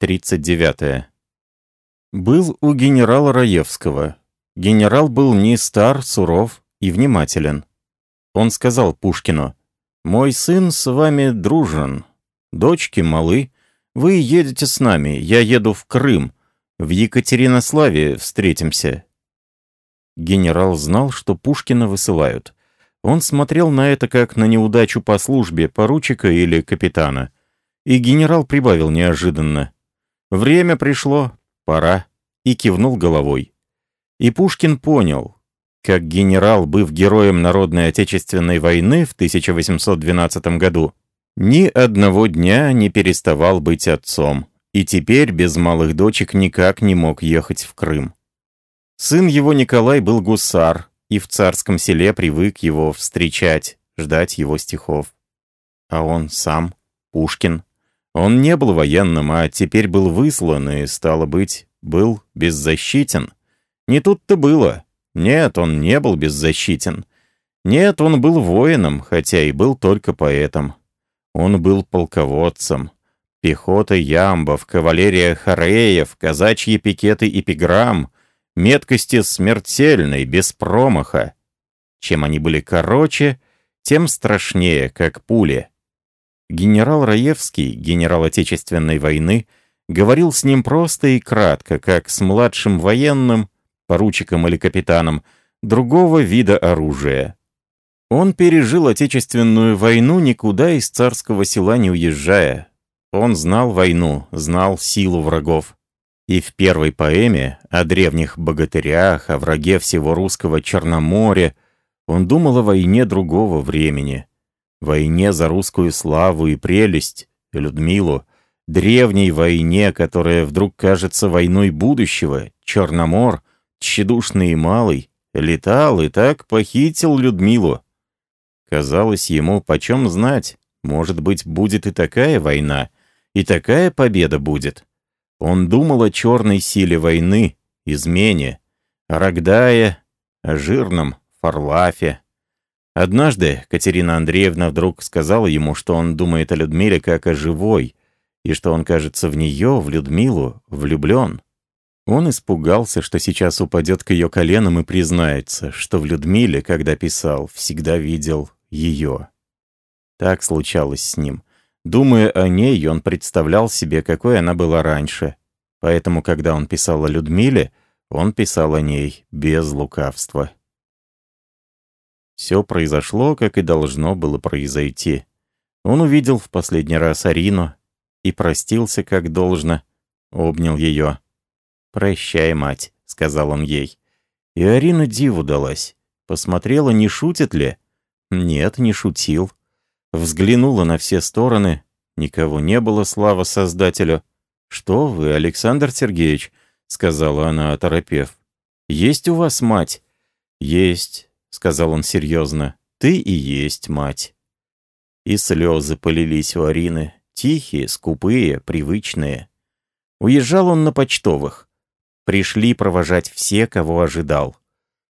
39. Был у генерала Раевского. Генерал был не стар, суров и внимателен. Он сказал Пушкину, «Мой сын с вами дружен, дочки малы, вы едете с нами, я еду в Крым, в Екатеринославе встретимся». Генерал знал, что Пушкина высылают. Он смотрел на это как на неудачу по службе поручика или капитана. И генерал прибавил неожиданно. «Время пришло, пора», и кивнул головой. И Пушкин понял, как генерал, быв героем Народной Отечественной войны в 1812 году, ни одного дня не переставал быть отцом, и теперь без малых дочек никак не мог ехать в Крым. Сын его Николай был гусар, и в царском селе привык его встречать, ждать его стихов. А он сам, Пушкин, он не был военным, а теперь был выслан и, стало быть, был беззащитен. Не тут-то было. Нет, он не был беззащитен. Нет, он был воином, хотя и был только поэтом. Он был полководцем. Пехота ямбов, кавалерия хореев, казачьи пикеты и пиграмм, меткости смертельной, без промаха. Чем они были короче, тем страшнее, как пули. Генерал Раевский, генерал Отечественной войны, говорил с ним просто и кратко, как с младшим военным, поручиком или капитаном, другого вида оружия. Он пережил Отечественную войну, никуда из царского села не уезжая. Он знал войну, знал силу врагов. И в первой поэме о древних богатырях, о враге всего русского Черноморья он думал о войне другого времени. Войне за русскую славу и прелесть, Людмилу, древней войне, которая вдруг кажется войной будущего, Черномор, тщедушный и малый, летал и так похитил Людмилу. Казалось ему, почем знать, может быть, будет и такая война, и такая победа будет. Он думал о черной силе войны, измене, о Рогдае, о жирном Фарлафе. Однажды Катерина Андреевна вдруг сказала ему, что он думает о Людмиле как о живой, и что он, кажется, в нее, в Людмилу, влюблен. Он испугался, что сейчас упадет к ее коленам и признается, что в Людмиле, когда писал, всегда видел ее. Так случалось с ним. Думая о ней, он представлял себе, какой она была раньше. Поэтому, когда он писал о Людмиле, он писал о ней без лукавства. Все произошло, как и должно было произойти. Он увидел в последний раз Арину и простился, как должно, обнял ее. «Прощай, мать», — сказал он ей. И Арина диву далась. Посмотрела, не шутит ли, нет, не шутил. Взглянула на все стороны. Никого не было, слава Создателю. «Что вы, Александр Сергеевич?» — сказала она, оторопев. «Есть у вас мать?» «Есть», — сказал он серьезно. «Ты и есть мать». И слезы полились у Арины, тихие, скупые, привычные. Уезжал он на почтовых. Пришли провожать все, кого ожидал.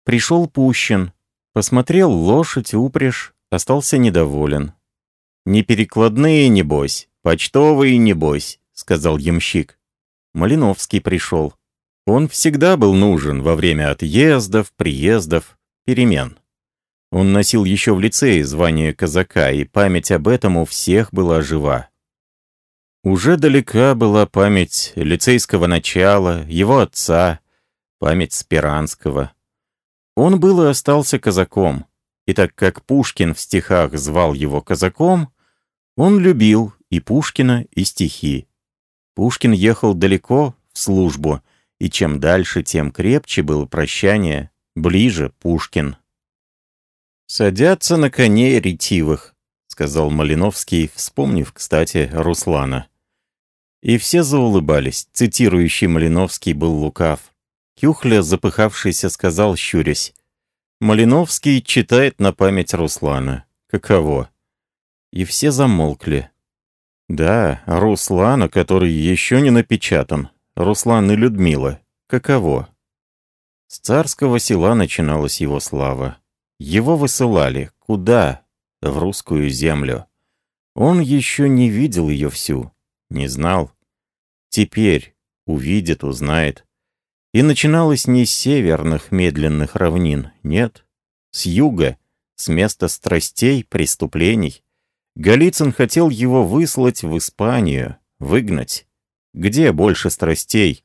Пришел Пущин, Посмотрел лошадь, упряжь, остался недоволен. «Не перекладные, небось, почтовые, небось», — сказал ямщик. Малиновский пришел. Он всегда был нужен во время отъездов, приездов, перемен. Он носил еще в лицее звание казака, и память об этом у всех была жива. Уже далека была память лицейского начала, его отца, память Спиранского. Он был и остался казаком, и так как Пушкин в стихах звал его казаком, он любил и Пушкина, и стихи. Пушкин ехал далеко в службу, и чем дальше, тем крепче было прощание, ближе Пушкин. «Садятся на коней ретивых», — сказал Малиновский, вспомнив, кстати, Руслана. И все заулыбались, цитирующий Малиновский был лукав. Кюхля, запыхавшийся, сказал, щурясь. «Малиновский читает на память Руслана. Каково?» И все замолкли. «Да, Руслана, который еще не напечатан. Руслан и Людмила. Каково?» С царского села начиналась его слава. Его высылали. Куда? В русскую землю. Он еще не видел ее всю. Не знал. Теперь увидит, узнает. И начиналось не с северных медленных равнин, нет, с юга, с места страстей, преступлений. Голицын хотел его выслать в Испанию, выгнать. Где больше страстей?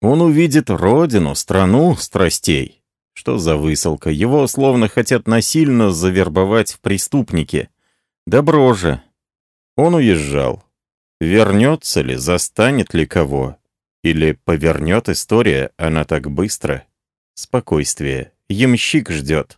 Он увидит родину, страну страстей. Что за высылка? Его словно хотят насильно завербовать в преступники. Добро же. Он уезжал. Вернется ли, застанет ли кого? Или повернет история, она так быстро? Спокойствие. Ямщик ждет.